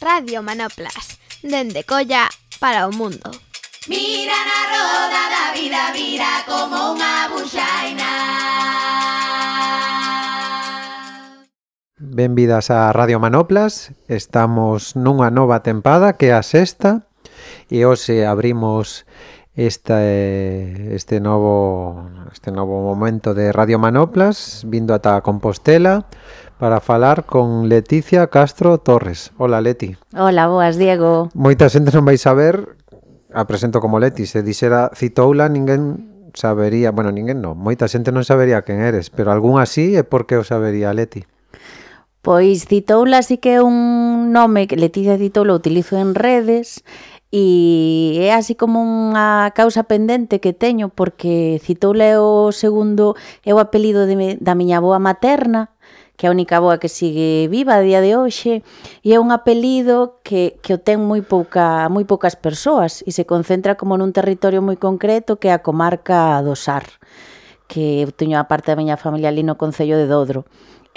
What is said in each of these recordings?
Radio Manoplas, dende Colla para o mundo. Mira na roda da vida, vira como unha buxaina. Benvidas a Radio Manoplas, estamos nunha nova tempada que é a sexta e hoxe abrimos esta, este novo este novo momento de Radio Manoplas vindo ata Compostela para falar con Leticia Castro Torres. Hola, Leti. Hola, boas, Diego. Moita xente non vai saber, a presento como Leti, se dixera citoula, ninguén sabería, bueno, ninguén non, moita xente non sabería quen eres, pero algún así é porque o sabería Leti. Pois citoula así que é un nome que Leticia Citoula utilizo en redes e é así como unha causa pendente que teño porque citoule o segundo é o apelido de, da miña boa materna que é a única boa que sigue viva a día de hoxe e é un apelido que, que o ten moi pouca moi poucas persoas e se concentra como nun territorio moi concreto que é a comarca do Sar que eu teño a parte da miña familia ali no Concello de Dodro.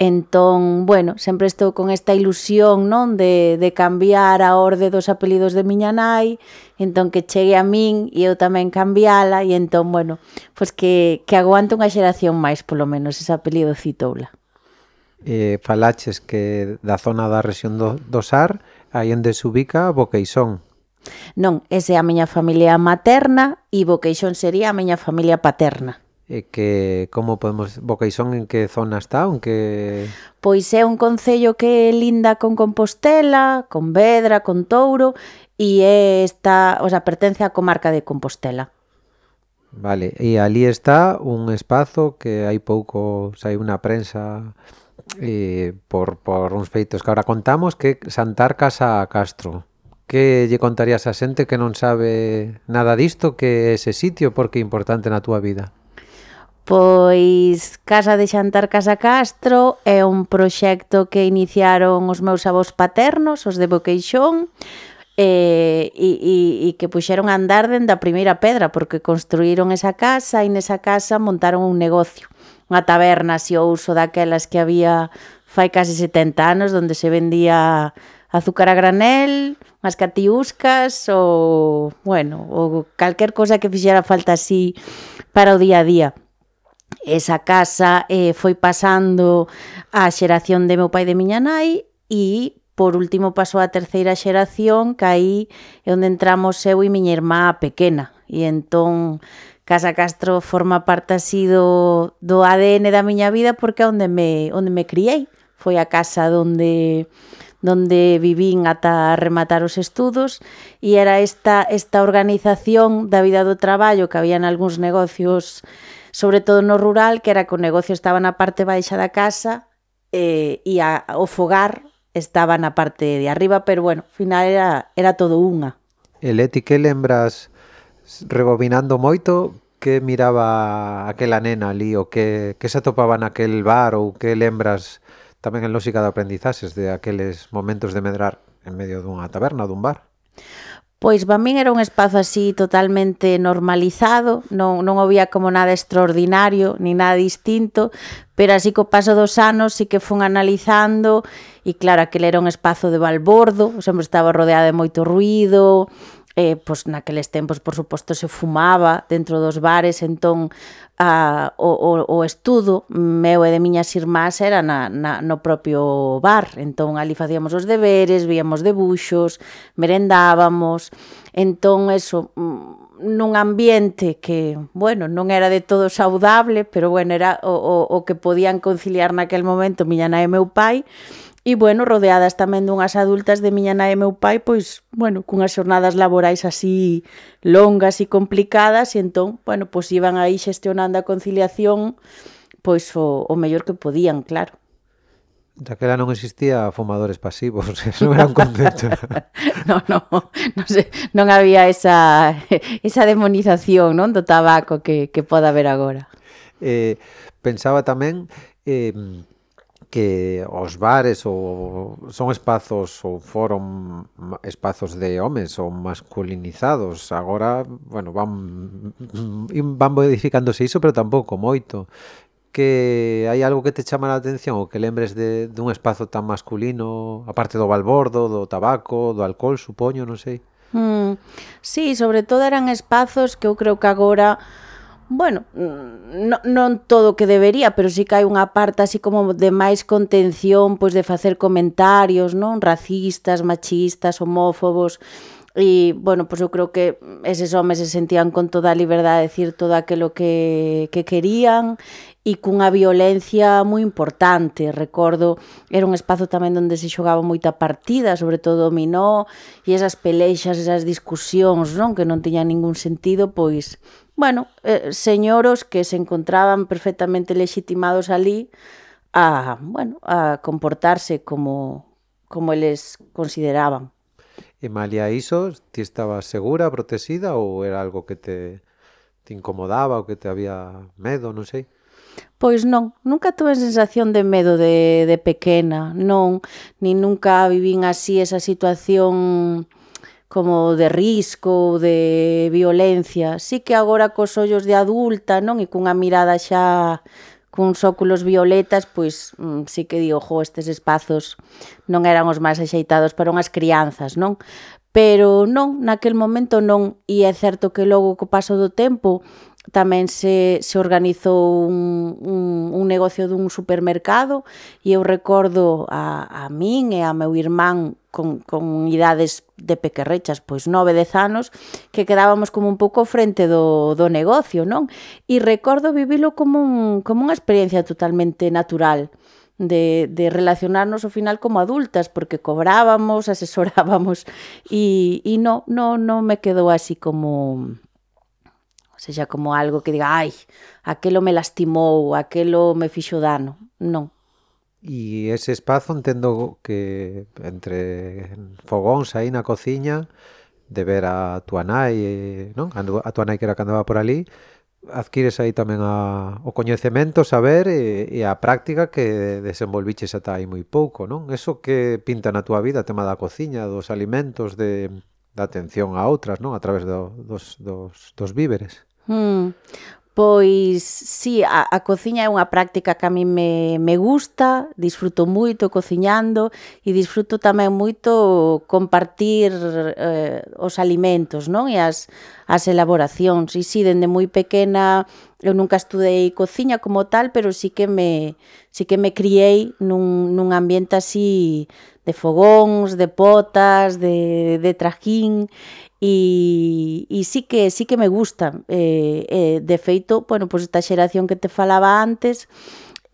Entón, bueno, sempre estou con esta ilusión, non, de, de cambiar a orde dos apelidos de miña nai, entón que chegue a min e eu tamén cambiala, e entón, bueno, pois que, que aguante unha xeración máis, polo menos, ese apelido Citoula. Eh, falaches que da zona da rexión do, do Sar, aí onde se ubica Boqueixón. Non, ese é a miña familia materna e Boqueixón sería a miña familia paterna e que como podemos Bocaixón en que zona está, en que Pois é un concello que linda con Compostela, con Vedra, con Touro e é está, o sea, pertence á comarca de Compostela. Vale, e ali está un espazo que hai pouco sai unha prensa eh, por, por uns feitos que ahora contamos que Santar Casa Castro. Que lle contarías a xente que non sabe nada disto que ese sitio porque é importante na túa vida? Pois Casa de Xantar Casa Castro é un proxecto que iniciaron os meus avós paternos, os de Boqueixón, eh, e, e, e que puxeron a andar dende a primeira pedra porque construíron esa casa e nesa casa montaron un negocio unha taberna así o uso daquelas que había fai case 70 anos onde se vendía azúcar a granel, unhas catiuscas ou, bueno, ou calquer cosa que fixera falta así para o día a día esa casa eh, foi pasando á xeración de meu pai e de miña nai e por último pasou a terceira xeración que aí é onde entramos eu e miña irmá pequena. E entón Casa Castro forma parte así do, do ADN da miña vida porque é onde me, onde me criei. Foi a casa donde donde vivín ata rematar os estudos e era esta esta organización da vida do traballo que había en algúns negocios sobre todo no rural, que era que o negocio estaba na parte baixa da casa eh, e a, o fogar estaba na parte de arriba, pero bueno, final era, era todo unha. E Leti, que lembras rebobinando moito que miraba aquela nena ali o que, que se atopaba naquel bar ou que lembras tamén en lógica de aprendizaxes de aqueles momentos de medrar en medio dunha taberna, dun bar? Pois para min era un espazo así totalmente normalizado, non, non había como nada extraordinario, ni nada distinto, pero así co paso dos anos sí que fun analizando e claro, aquel era un espazo de balbordo, sempre estaba rodeado de moito ruido, eh, pois naqueles tempos, por suposto, se fumaba dentro dos bares, entón a, o, o, o estudo meu e de miñas irmás era na, na, no propio bar, entón ali facíamos os deberes, víamos debuxos, merendábamos, entón eso mm, nun ambiente que, bueno, non era de todo saudable, pero bueno, era o, o, o que podían conciliar naquel momento miña nai e meu pai, E, bueno, rodeadas tamén dunhas adultas de miña nai e meu pai, pois, bueno, cunhas xornadas laborais así longas e complicadas, e entón, bueno, pois iban aí xestionando a conciliación, pois o, o mellor que podían, claro. Daquela non existía fumadores pasivos, non era un concepto. no, no, non, sei, non había esa, esa demonización non do tabaco que, que pode haber agora. Eh, pensaba tamén eh, que os bares ou son espazos ou foron espazos de homes ou masculinizados. Agora, bueno, van van modificándose iso, pero tampouco moito. Que hai algo que te chama a atención ou que lembres de dun espazo tan masculino, aparte do balbordo, do tabaco, do alcohol, supoño, non sei. Mm, sí, sobre todo eran espazos que eu creo que agora bueno, no, non todo o que debería, pero sí que hai unha parte así como de máis contención, pois de facer comentarios, non? Racistas, machistas, homófobos, e, bueno, pois eu creo que eses homes se sentían con toda a liberdade de decir todo aquilo que, que querían e cunha violencia moi importante, recordo, era un espazo tamén onde se xogaba moita partida, sobre todo dominó, e esas pelexas, esas discusións, non? Que non tiñan ningún sentido, pois bueno, eh, señoros que se encontraban perfectamente legitimados ali a, bueno, a comportarse como, como eles consideraban. E malia iso, ti estabas segura, protexida ou era algo que te, te incomodaba ou que te había medo, non sei? Pois non, nunca tuve sensación de medo de, de pequena, non, ni nunca vivín así esa situación como de risco, de violencia. Sí que agora cos ollos de adulta, non? E cunha mirada xa cuns óculos violetas, pois mm, sí que digo, jo, estes espazos non eran os máis axeitados para unhas crianzas, non? Pero non, naquel momento non, e é certo que logo co paso do tempo tamén se, se organizou un, un, un negocio dun supermercado e eu recordo a, a min e a meu irmán con, con idades de pequerrechas, pois 9, 10 anos, que quedábamos como un pouco frente do, do negocio, non? E recordo vivilo como, un, como unha experiencia totalmente natural de, de relacionarnos ao final como adultas, porque cobrábamos, asesorábamos e, e non no, no me quedou así como Sexa como algo que diga, ai, aquelo me lastimou, aquelo me fixo dano. Non. E ese espazo entendo que entre fogóns aí na cociña de ver a tua nai, non? A tua nai que era que andaba por ali, adquires aí tamén a, o coñecemento, saber e, e a práctica que desenvolviches ata aí moi pouco, non? Eso que pinta na túa vida, tema da cociña, dos alimentos, de, da atención a outras, non? A través do, dos, dos, dos víveres. Hmm. Pois, sí, a, a cociña é unha práctica que a mí me, me gusta, disfruto moito cociñando e disfruto tamén moito compartir eh, os alimentos non e as, as elaboracións. E sí, dende moi pequena eu nunca estudei cociña como tal, pero sí que me, sí que me criei nun, nun ambiente así de fogóns, de potas, de, de trajín e, e sí que sí que me gusta. Eh, eh, de feito, bueno, pois esta xeración que te falaba antes,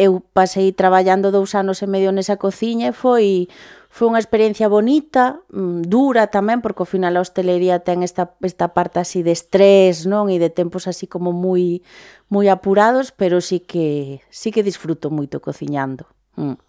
eu pasei traballando dous anos e medio nesa cociña e foi foi unha experiencia bonita, mm, dura tamén, porque ao final a hostelería ten esta, esta parte así de estrés, non? E de tempos así como moi moi apurados, pero sí que sí que disfruto moito cociñando. Mm.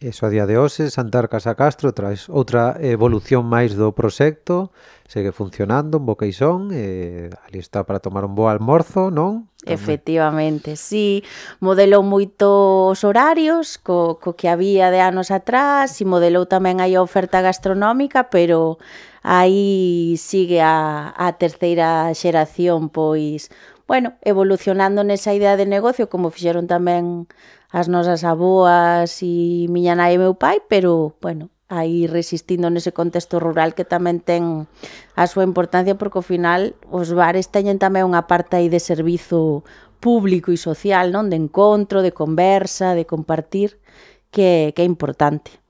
Eso a día de hoxe, Santar Casa Castro traes outra evolución máis do proxecto, segue funcionando en boqueixón, eh, ali está para tomar un bo almorzo, non? Tamén. Efectivamente, sí, modelou moito os horarios co, co que había de anos atrás e modelou tamén aí a oferta gastronómica, pero aí sigue a, a terceira xeración, pois, bueno, evolucionando nesa idea de negocio, como fixeron tamén as nosas aboas e miña nai e meu pai, pero, bueno, aí resistindo nese contexto rural que tamén ten a súa importancia porque ao final os bares teñen tamén unha parte aí de servizo público e social, non? De encontro, de conversa, de compartir, que, que é importante.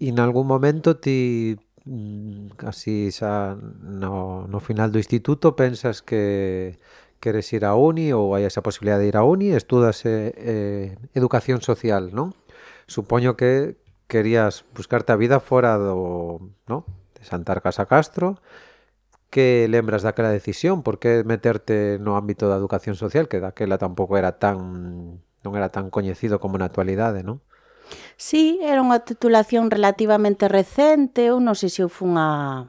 E nalgún momento ti mm, casi xa no, no final do instituto pensas que queres ir a uni ou hai esa posibilidad de ir a uni, estudas eh, eh, educación social, non? Supoño que querías buscarte a vida fora do, non? De Santar Casa Castro. Que lembras daquela decisión? Por que meterte no ámbito da educación social, que daquela tampouco era tan non era tan coñecido como na actualidade, non? Sí, era unha titulación relativamente recente, eu non sei se eu fun a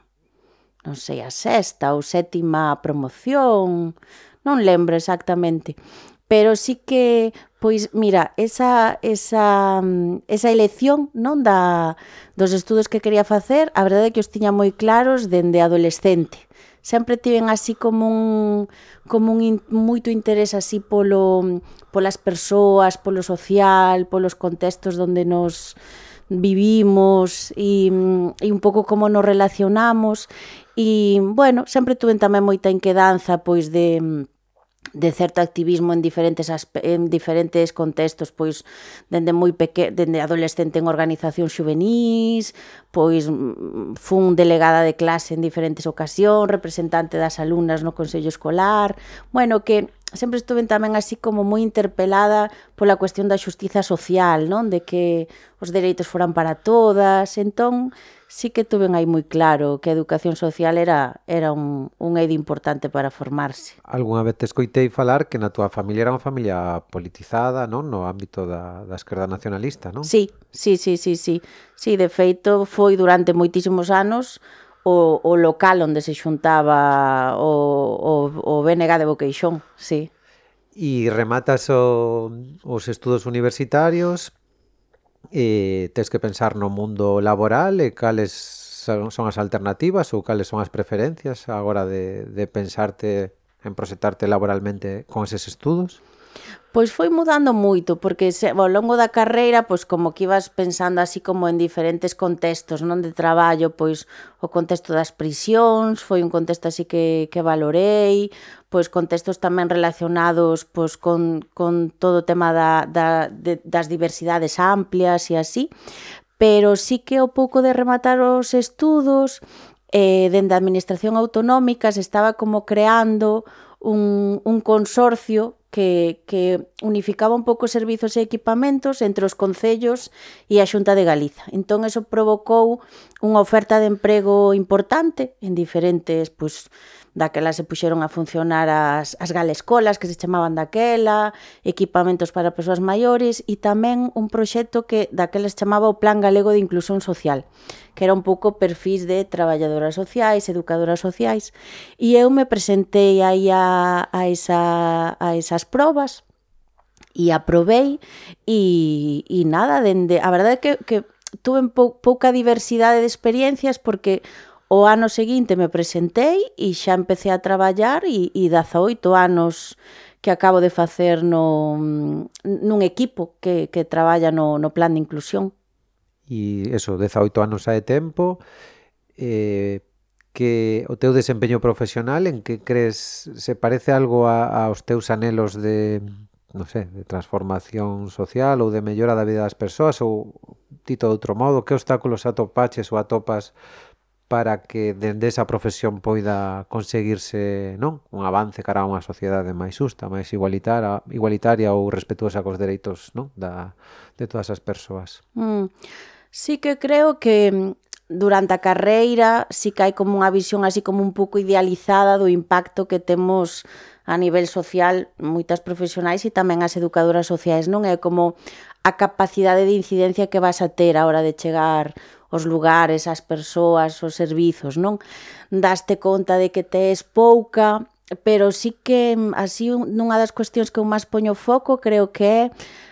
non sei, a sexta ou sétima promoción, non lembro exactamente, pero sí que pois mira, esa esa mm, esa elección non da dos estudos que quería facer, a verdade é que os tiña moi claros dende adolescente. Sempre tiven así como un como un in, moito interés así polo polas persoas, polo social, polos contextos onde nos vivimos e, e mm, un pouco como nos relacionamos e, bueno, sempre tuve tamén moita inquedanza pois de mm, de certo activismo en diferentes en diferentes contextos, pois dende moi peque dende adolescente en organizacións juvenis, pois mm, fun delegada de clase en diferentes ocasións, representante das alumnas no Consello Escolar, bueno, que sempre estuve tamén así como moi interpelada pola cuestión da xustiza social, non? De que os dereitos foran para todas, entón sí que tuven aí moi claro que a educación social era era un, un eido importante para formarse. Algúna vez te escoitei falar que na túa familia era unha familia politizada, non? No ámbito da, da esquerda nacionalista, non? Sí, sí, sí, sí, sí. Sí, de feito, foi durante moitísimos anos o, o local onde se xuntaba o, o, o BNG de Boqueixón, sí. E rematas o, os estudos universitarios, e tes que pensar no mundo laboral e cales son as alternativas ou cales son as preferencias agora de, de pensarte en proxectarte laboralmente con eses estudos? Pois foi mudando moito, porque se, ao longo da carreira, pois como que ibas pensando así como en diferentes contextos, non de traballo, pois o contexto das prisións, foi un contexto así que, que valorei, pois contextos tamén relacionados pois con, con todo o tema da, da, de, das diversidades amplias e así, pero sí que ao pouco de rematar os estudos, eh, dende a Administración Autonómica se estaba como creando un, un consorcio que, que unificaba un pouco servizos e equipamentos entre os concellos e a Xunta de Galiza. Entón, eso provocou unha oferta de emprego importante en diferentes, pois, Daquela se puxeron a funcionar as, as galescolas que se chamaban daquela, equipamentos para persoas maiores e tamén un proxecto que daquela se chamaba o Plan Galego de Inclusión Social, que era un pouco perfis de traballadoras sociais, educadoras sociais, e eu me presentei aí a, a, esa, a esas probas, e aprobei e, e nada, dende, a verdade é que, que tuve pou, pouca diversidade de experiencias porque O ano seguinte me presentei e xa empecé a traballar e, e 18 anos que acabo de facer no, nun equipo que, que traballa no, no plan de inclusión. E eso, 18 anos hai tempo, eh, que o teu desempeño profesional en que crees se parece algo a, aos teus anhelos de, non sei, de transformación social ou de mellora da vida das persoas ou dito de outro modo, que obstáculos atopaches ou atopas para que dende esa profesión poida conseguirse non un avance cara a unha sociedade máis xusta, máis igualitaria, igualitaria ou respetuosa cos dereitos non da, de todas as persoas. Mm. Sí que creo que mm, durante a carreira sí que hai como unha visión así como un pouco idealizada do impacto que temos a nivel social moitas profesionais e tamén as educadoras sociais, non? É como a capacidade de incidencia que vas a ter a hora de chegar os lugares, as persoas, os servizos, non? Daste conta de que tes pouca, pero sí que mm, así nunha das cuestións que eu máis poño foco creo que é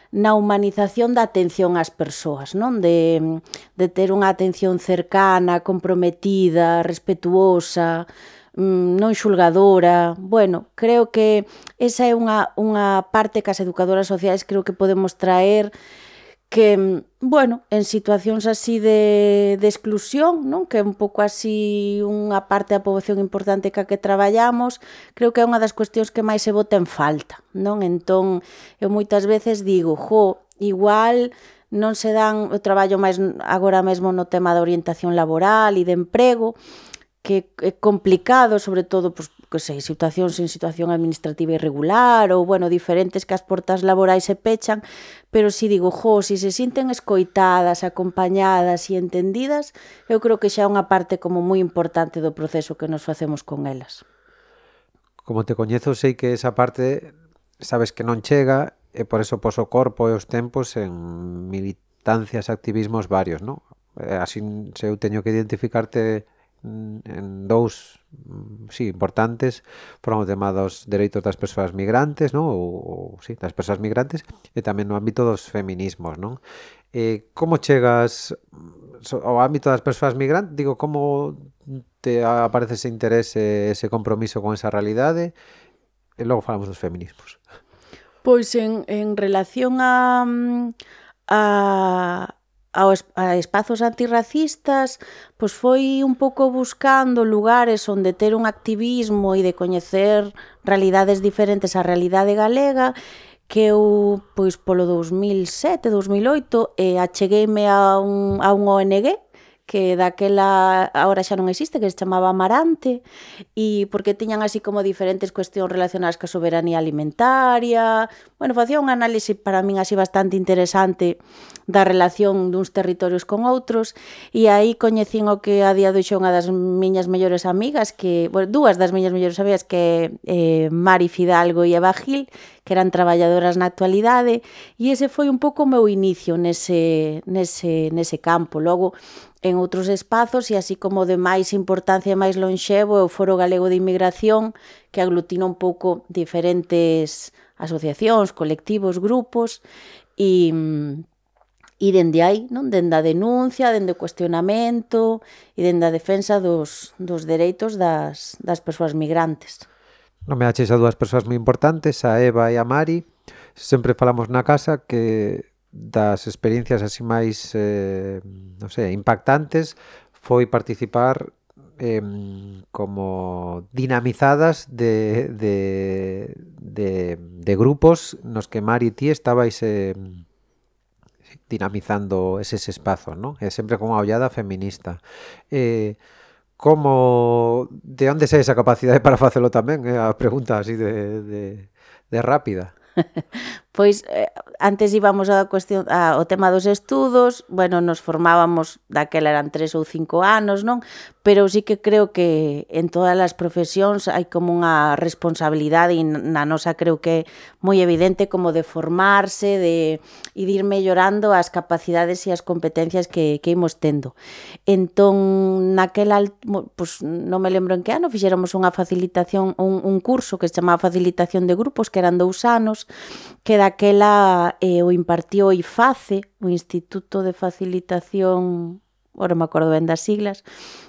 na humanización da atención ás persoas, non? De, mm, de ter unha atención cercana, comprometida, respetuosa, Mm, non xulgadora. Bueno, creo que esa é unha, unha parte que as educadoras sociais creo que podemos traer que, mm, bueno, en situacións así de, de exclusión, non que é un pouco así unha parte da poboación importante que a que traballamos, creo que é unha das cuestións que máis se bota en falta, non? Entón, eu moitas veces digo, jo, igual non se dan, o traballo máis agora mesmo no tema da orientación laboral e de emprego, que é complicado, sobre todo, pois, que sei, situacións en situación administrativa irregular ou, bueno, diferentes que as portas laborais se pechan, pero si digo, jo, se si se sinten escoitadas, acompañadas e entendidas, eu creo que xa é unha parte como moi importante do proceso que nos facemos con elas. Como te coñezo, sei que esa parte sabes que non chega e por eso poso corpo e os tempos en militancias, activismos varios, non? Eh, así se eu teño que identificarte en dous mm, sí, importantes foron o tema dos dereitos das persoas migrantes, non? Ou, ou sí, das persoas migrantes e tamén no ámbito dos feminismos, non? Eh, como chegas mm, ao ámbito das persoas migrantes? Digo, como te aparece ese interese, ese compromiso con esa realidade? E logo falamos dos feminismos. Pois en, en relación a, mm, a aos, a espazos antirracistas pois foi un pouco buscando lugares onde ter un activismo e de coñecer realidades diferentes á realidade galega que eu pois polo 2007, 2008 eh, achegueime a un, a un ONG que daquela agora xa non existe, que se chamaba Amarante, e porque tiñan así como diferentes cuestións relacionadas ca soberanía alimentaria. Bueno, facía un análise para min así bastante interesante da relación duns territorios con outros, e aí coñecín o que a día de hoxe unha das miñas mellores amigas, que, bueno, dúas das miñas mellores amigas que eh, Mari Fidalgo e Eva Gil, que eran traballadoras na actualidade, e ese foi un pouco o meu inicio nese, nese, nese campo. Logo, en outros espazos e así como de máis importancia e máis lonxevo é o Foro Galego de Inmigración que aglutina un pouco diferentes asociacións, colectivos, grupos e, e dende aí, non? dende a denuncia, dende o cuestionamento e dende a defensa dos, dos dereitos das, das persoas migrantes. Non me aches a dúas persoas moi importantes, a Eva e a Mari. Sempre falamos na casa que das experiencias así máis eh, non sei, impactantes foi participar eh, como dinamizadas de, de, de, de grupos nos que Mari e ti estabais eh, dinamizando eses espazos, non? E sempre con unha ollada feminista. Eh, como de onde sai esa capacidade para facelo tamén? É eh? a pregunta así de, de, de rápida. Pois eh, antes íbamos a cuestión a, o tema dos estudos, bueno, nos formábamos, daquela eran tres ou cinco anos, non? pero sí que creo que en todas as profesións hai como unha responsabilidade e na nosa creo que é moi evidente como de formarse, de ir mellorando as capacidades e as competencias que, que imos tendo. Entón, naquela, pues, non me lembro en que ano, fixéramos unha facilitación, un, un curso que se chamaba Facilitación de Grupos, que eran dous anos, que daquela eh, o impartió IFACE, o Instituto de Facilitación ora me acordo ben das siglas,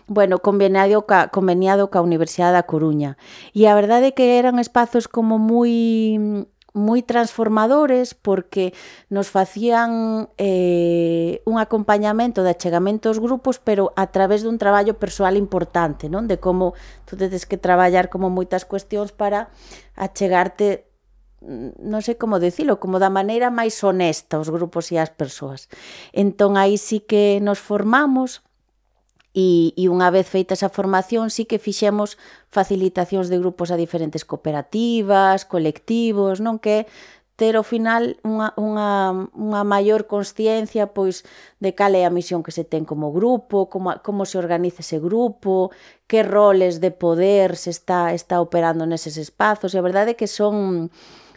bueno, conveniado ca, conveniado ca Universidade da Coruña. E a verdade é que eran espazos como moi moi transformadores porque nos facían eh, un acompañamento de achegamento aos grupos pero a través dun traballo persoal importante non de como tú tedes que traballar como moitas cuestións para achegarte non sei como decilo, como da maneira máis honesta os grupos e as persoas. Entón aí sí que nos formamos e, e unha vez feita esa formación sí que fixemos facilitacións de grupos a diferentes cooperativas, colectivos, non que ter ao final unha, unha, unha maior consciencia pois de cal é a misión que se ten como grupo, como, como se organiza ese grupo, que roles de poder se está, está operando neses espazos, e a verdade é que son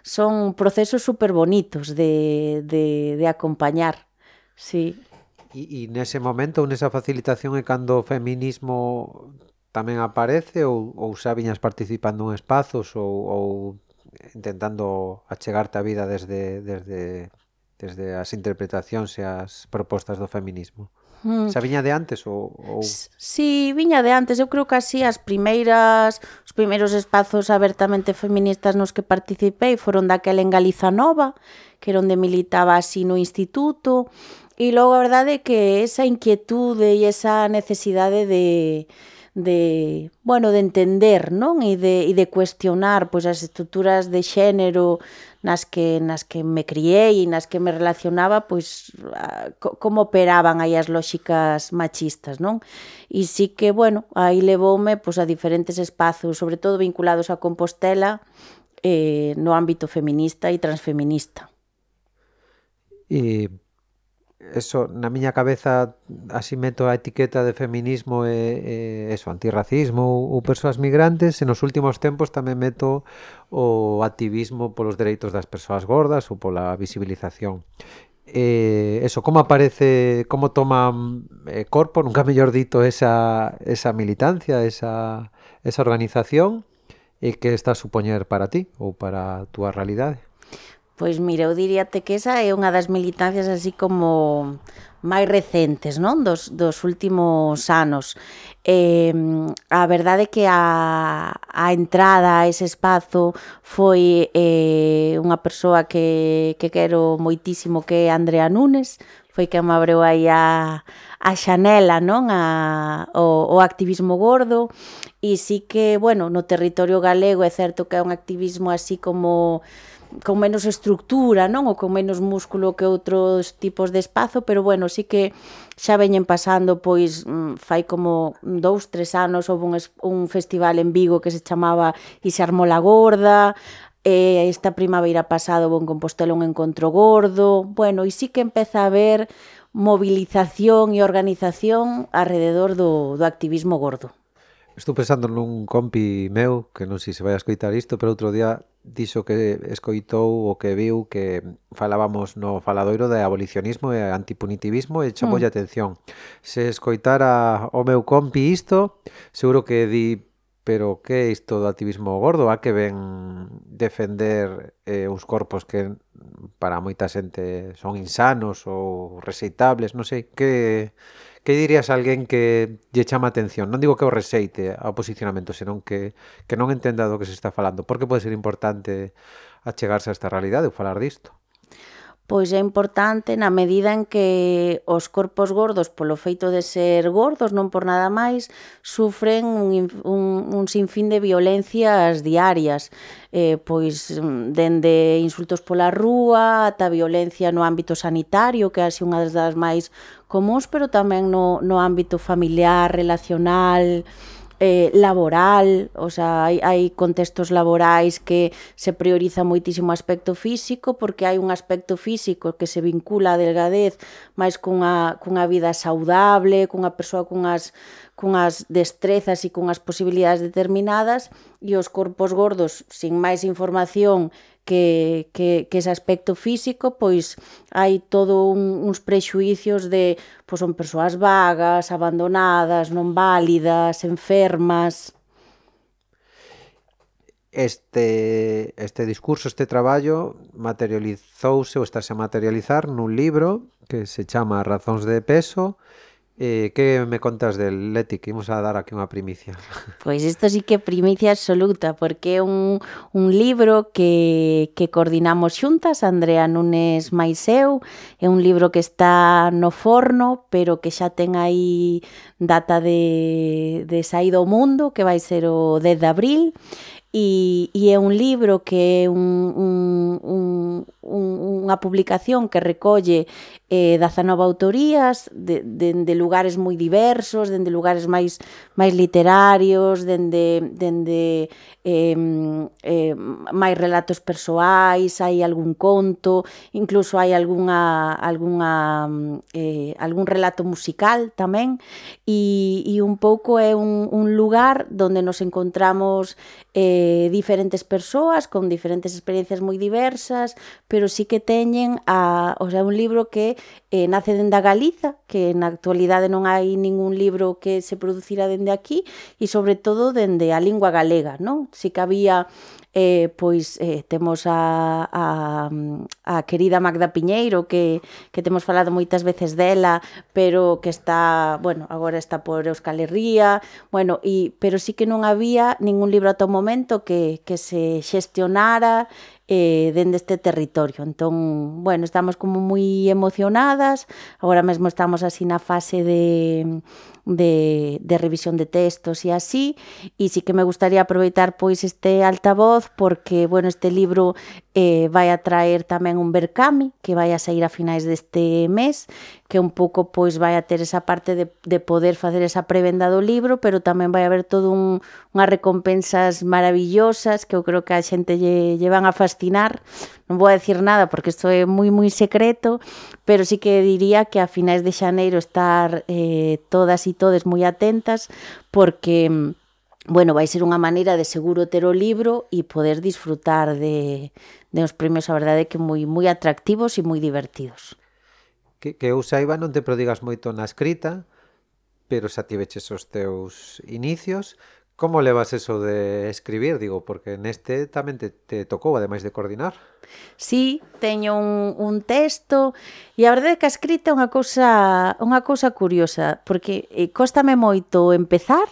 son procesos super bonitos de, de, de acompañar. Sí. E, e nese momento, nesa facilitación é cando o feminismo tamén aparece ou, ou xa viñas participando en espazos ou, ou intentando achegarte a vida desde, desde, desde as interpretacións e as propostas do feminismo? Mm. Xa viña de antes ou, ou... Si, sí, viña de antes, eu creo que así as primeiras os primeiros espazos abertamente feministas nos que participei foron daquela en Galiza Nova, que era onde militaba así no instituto, e logo a verdade é que esa inquietude e esa necesidade de de, bueno, de entender, non? E de, e de cuestionar pois as estruturas de xénero nas que nas que me criei e nas que me relacionaba, pois ah, como operaban aí as lóxicas machistas, non? E sí que, bueno, aí levoume pois a diferentes espazos, sobre todo vinculados a Compostela, eh, no ámbito feminista e transfeminista. Eh, eso na miña cabeza así meto a etiqueta de feminismo e, e eso, antirracismo ou, ou persoas migrantes e nos últimos tempos tamén meto o activismo polos dereitos das persoas gordas ou pola visibilización eh, eso, como aparece, como toma eh, corpo, nunca mellor dito esa, esa militancia, esa, esa organización e que está a supoñer para ti ou para a túa realidade? Pois mira, eu diríate que esa é unha das militancias así como máis recentes, non? Dos, dos últimos anos. Eh, a verdade é que a, a entrada a ese espazo foi eh, unha persoa que, que quero moitísimo que é Andrea Nunes, foi que me abreu aí a, a xanela, non? A, o, o activismo gordo e sí que, bueno, no territorio galego é certo que é un activismo así como con menos estructura, non? Ou con menos músculo que outros tipos de espazo, pero bueno, sí que xa veñen pasando, pois mm, fai como dous, tres anos houve un, un festival en Vigo que se chamaba E se armou la gorda, e esta primavera pasado houve en Compostela un encontro gordo, bueno, e sí que empeza a haber movilización e organización alrededor do, do activismo gordo. Estou pensando nun compi meu, que non sei se vai a escoitar isto, pero outro día dixo que escoitou o que viu que falábamos no faladoiro de abolicionismo e antipunitivismo e chamoulle mm. atención. Se escoitara o meu compi isto, seguro que di pero que é isto do activismo gordo? A que ven defender eh, uns corpos que para moita xente son insanos ou rexeitables, non sei, que Que dirías a alguén que lle chama atención? Non digo que o reseite ao posicionamento, senón que, que non entenda do que se está falando. Por que pode ser importante achegarse a esta realidade ou falar disto? pois é importante na medida en que os corpos gordos, polo feito de ser gordos, non por nada máis, sufren un, un, un sinfín de violencias diarias, eh, pois mm, dende insultos pola rúa ata violencia no ámbito sanitario, que é así unha das máis comuns, pero tamén no, no ámbito familiar, relacional, relacional, eh, laboral, o sea, hai, hai contextos laborais que se prioriza moitísimo aspecto físico porque hai un aspecto físico que se vincula a delgadez máis cunha, cunha vida saudable, cunha persoa cunhas, cunhas destrezas e cunhas posibilidades determinadas e os corpos gordos sin máis información que, que, que ese aspecto físico, pois hai todo un, uns prexuicios de pois son persoas vagas, abandonadas, non válidas, enfermas. Este, este discurso, este traballo materializouse ou estáse a materializar nun libro que se chama Razóns de peso, Eh, que me contas del Leti? Que imos a dar aquí unha primicia. Pois isto sí que é primicia absoluta, porque é un, un libro que, que coordinamos xuntas, Andrea Nunes Maiseu, é un libro que está no forno, pero que xa ten aí data de, de saído ao mundo, que vai ser o 10 de abril, e, e é un libro que é un, un, un, un, unha publicación que recolle eh, 19 autorías de, dende de lugares moi diversos, dende de lugares máis máis literarios, dende dende eh, eh, máis relatos persoais, hai algún conto, incluso hai algunha algunha eh, algún relato musical tamén e, e un pouco é un, un lugar donde nos encontramos eh, diferentes persoas con diferentes experiencias moi diversas, pero sí que teñen a, o sea, un libro que eh, nace dende a Galiza, que na actualidade non hai ningún libro que se producira dende aquí, e sobre todo dende a lingua galega, non? Si que había eh, pois eh, temos a, a, a querida Magda Piñeiro que, que temos falado moitas veces dela pero que está, bueno, agora está por Euskal Herria bueno, e, pero sí que non había ningún libro ata o momento que, que se xestionara eh, dende este territorio. Entón, bueno, estamos como moi emocionadas, agora mesmo estamos así na fase de, de, de revisión de textos e así, e sí que me gustaría aproveitar pois este altavoz porque, bueno, este libro eh, vai a traer tamén un Berkami que vai a sair a finais deste mes que un pouco pois vai a ter esa parte de, de poder facer esa prevenda do libro pero tamén vai haber todo un, unhas recompensas maravillosas que eu creo que a xente lle, lle van a fascinar. Non vou a decir nada porque isto é moi moi secreto pero sí que diría que a finais de xaneiro estar eh, todas e todes moi atentas porque mm, bueno, vai ser unha maneira de seguro ter o libro e poder disfrutar de, de uns premios, a verdade, que moi moi atractivos e moi divertidos. Que, que eu saiba non te prodigas moito na escrita, pero xa tiveches os teus inicios. Como levas eso de escribir? Digo, porque neste tamén te, te tocou, ademais de coordinar. Sí, teño un, un texto e a verdade é que a escrita é unha cousa, unha cousa curiosa, porque eh, cóstame moito empezar,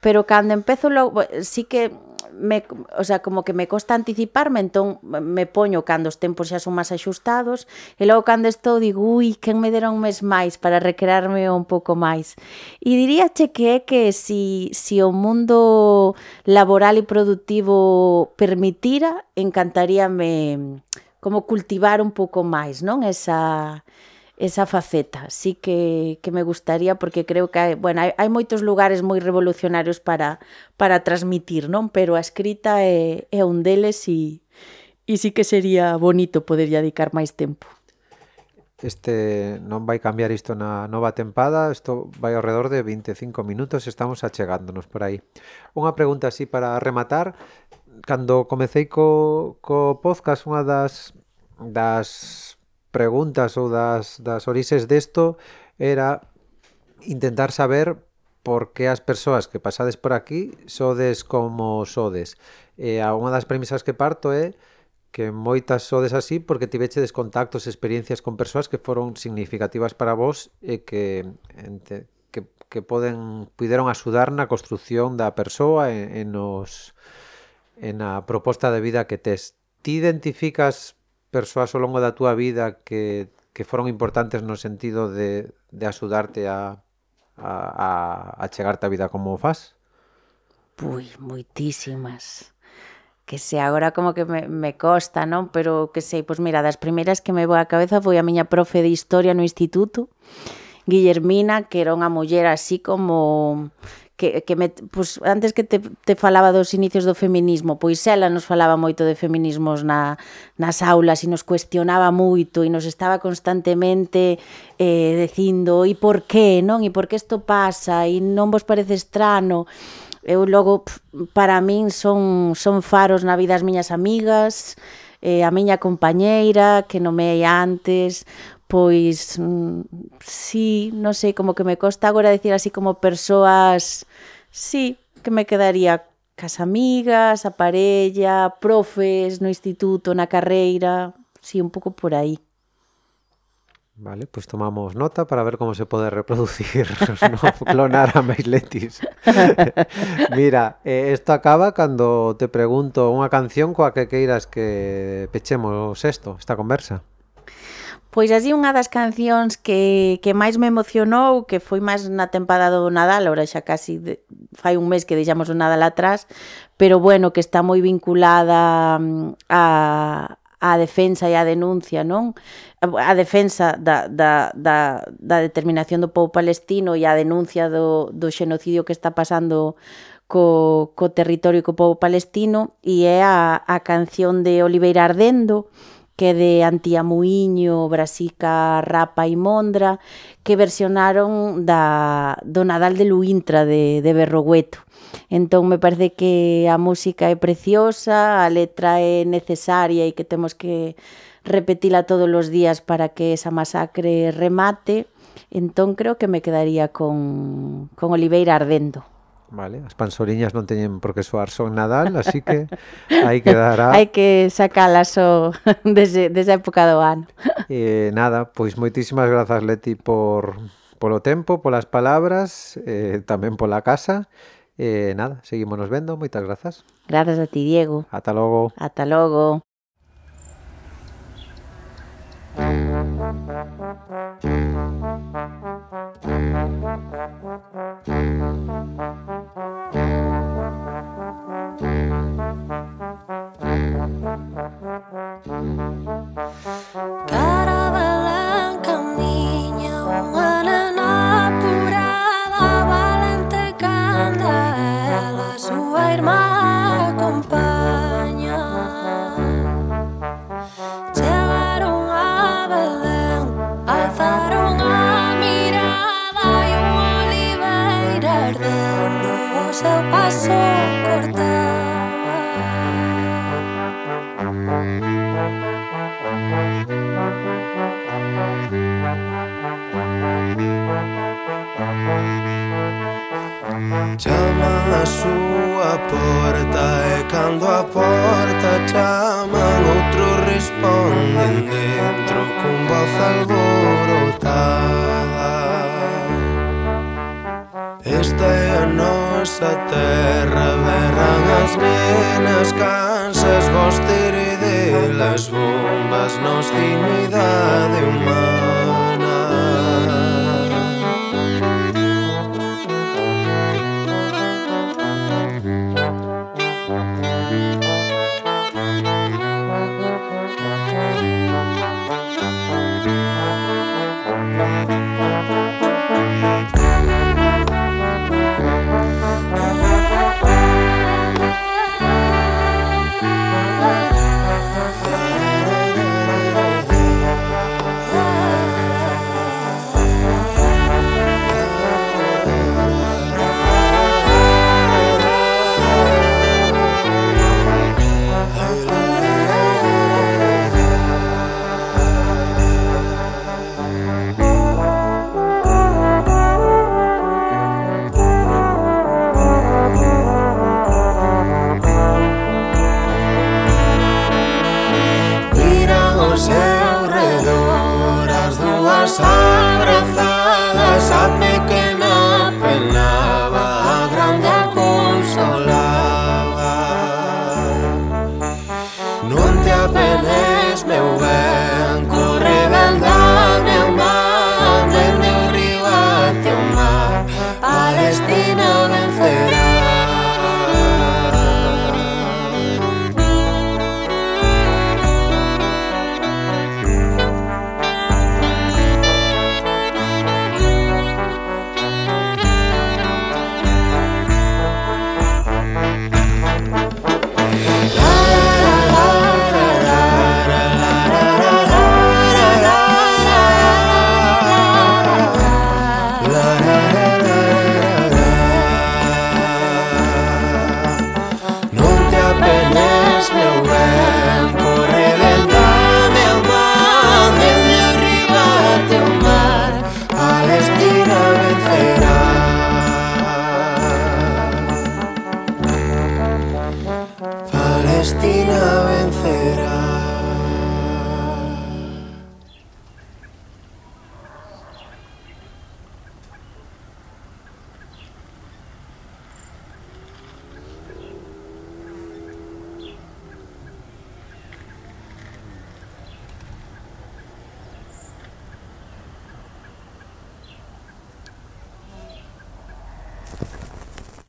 pero cando empezo logo, sí que me, o sea, como que me costa anticiparme, entón me poño cando os tempos xa son máis axustados, e logo cando estou digo, ui, quen me dera un mes máis para recrearme un pouco máis. E diríache que é que si, si o mundo laboral e productivo permitira, encantaríame como cultivar un pouco máis, non? Esa esa faceta. Sí que, que me gustaría porque creo que hai, bueno, hai, hai moitos lugares moi revolucionarios para para transmitir, non? Pero a escrita é, é un deles e, e sí que sería bonito poder dedicar máis tempo. Este non vai cambiar isto na nova tempada, isto vai ao redor de 25 minutos, estamos achegándonos por aí. Unha pregunta así para rematar, cando comecei co, co podcast, unha das das preguntas ou das, das orixes desto era intentar saber por que as persoas que pasades por aquí sodes como sodes. E a unha das premisas que parto é que moitas sodes así porque tivechedes contactos, experiencias con persoas que foron significativas para vos e que ente, que, que poden puideron axudar na construción da persoa en, en, os, en a proposta de vida que tes. Ti identificas persoas ao longo da túa vida que, que foron importantes no sentido de, de axudarte a, a, a, a chegarte á vida como faz? Pui, moitísimas que se agora como que me, me costa, non? Pero que sei, pois mira, das primeiras que me vou á cabeza foi a miña profe de historia no instituto, Guillermina, que era unha muller así como que, que me, pues, antes que te, te falaba dos inicios do feminismo, pois ela nos falaba moito de feminismos na, nas aulas e nos cuestionaba moito e nos estaba constantemente eh, dicindo e por qué, non? E por que isto pasa? E non vos parece estrano? Eu logo, para min, son, son faros na vida as miñas amigas, eh, a miña compañeira que nomei antes, pois mm, sí, non sei, como que me costa agora decir así como persoas Sí, que me quedaría cas amigas, a parella, profes no instituto, na carreira, sí, un pouco por aí. Vale, pues tomamos nota para ver cómo se pode reproducir, no clonar a Maisletis. Mira, eh, esto acaba cando te pregunto unha canción coa que queiras que pechemos esto, esta conversa. Pois así unha das cancións que, que máis me emocionou, que foi máis na tempada do Nadal, ora xa casi de, fai un mes que deixamos o Nadal atrás, pero bueno, que está moi vinculada mm, a, a defensa e a denuncia, non? A defensa da, da, da, da determinación do povo palestino e a denuncia do, do xenocidio que está pasando co, co territorio e co povo palestino e é a, a canción de Oliveira Ardendo, que de Antiamuíño, Brasica, Rapa e Mondra, que versionaron da, do Nadal de Luintra de, de Berrogueto. Entón me parece que a música é preciosa, a letra é necesaria e que temos que repetila todos os días para que esa masacre remate. Entón creo que me quedaría con, con Oliveira Ardendo. Vale, as pansoriñas non teñen por que soar son Nadal, así que aí quedará. Hai que sacalas o desde, desde a época do ano. Eh, nada, pois moitísimas grazas Leti por polo tempo, polas palabras, eh, tamén pola casa. Eh, nada, seguímonos vendo, moitas grazas. Grazas a ti, Diego. Ata logo. Ata logo. Thank Chama a súa porta e cando a porta chaman Outros responden dentro con voz alborotada Esta é a nosa terra Berran as nenas cansas Vos tere delas bombas Nos dignidade humana